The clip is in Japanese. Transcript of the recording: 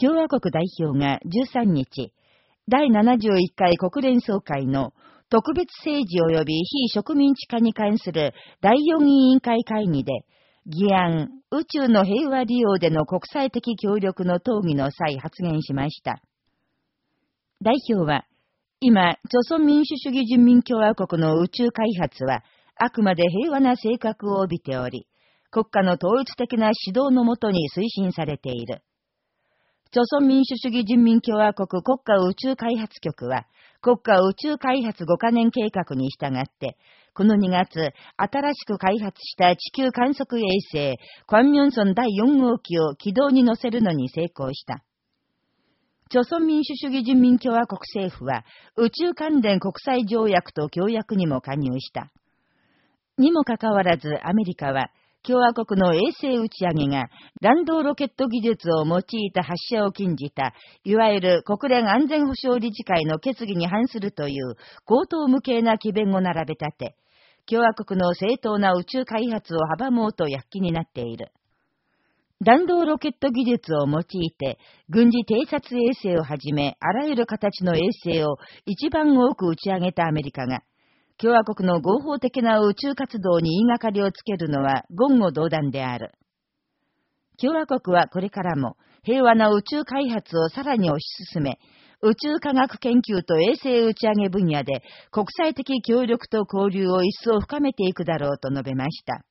共和国代表が13日、第71回国連総会の特別政治及び非植民地化に関する第4委員会会議で、議案、宇宙の平和利用での国際的協力の討議の際発言しました。代表は、今、朝鮮民主主義人民共和国の宇宙開発は、あくまで平和な性格を帯びており、国家の統一的な指導のもとに推進されている。朝鮮民主主義人民共和国国家宇宙開発局は、国家宇宙開発5カ年計画に従って、この2月、新しく開発した地球観測衛星、クワンミョンソン第4号機を軌道に乗せるのに成功した。朝鮮民主主義人民共和国政府は、宇宙関連国際条約と協約にも加入した。にもかかわらず、アメリカは、共和国の衛星打ち上げが弾道ロケット技術を用いた発射を禁じた、いわゆる国連安全保障理事会の決議に反するという高等無形な奇弁を並べ立て、共和国の正当な宇宙開発を阻もうと躍起になっている。弾道ロケット技術を用いて、軍事偵察衛星をはじめ、あらゆる形の衛星を一番多く打ち上げたアメリカが、共和国の合法的な宇宙活動に言いがかりをつけるのは言語道断である。共和国はこれからも平和な宇宙開発をさらに推し進め、宇宙科学研究と衛星打ち上げ分野で国際的協力と交流を一層深めていくだろうと述べました。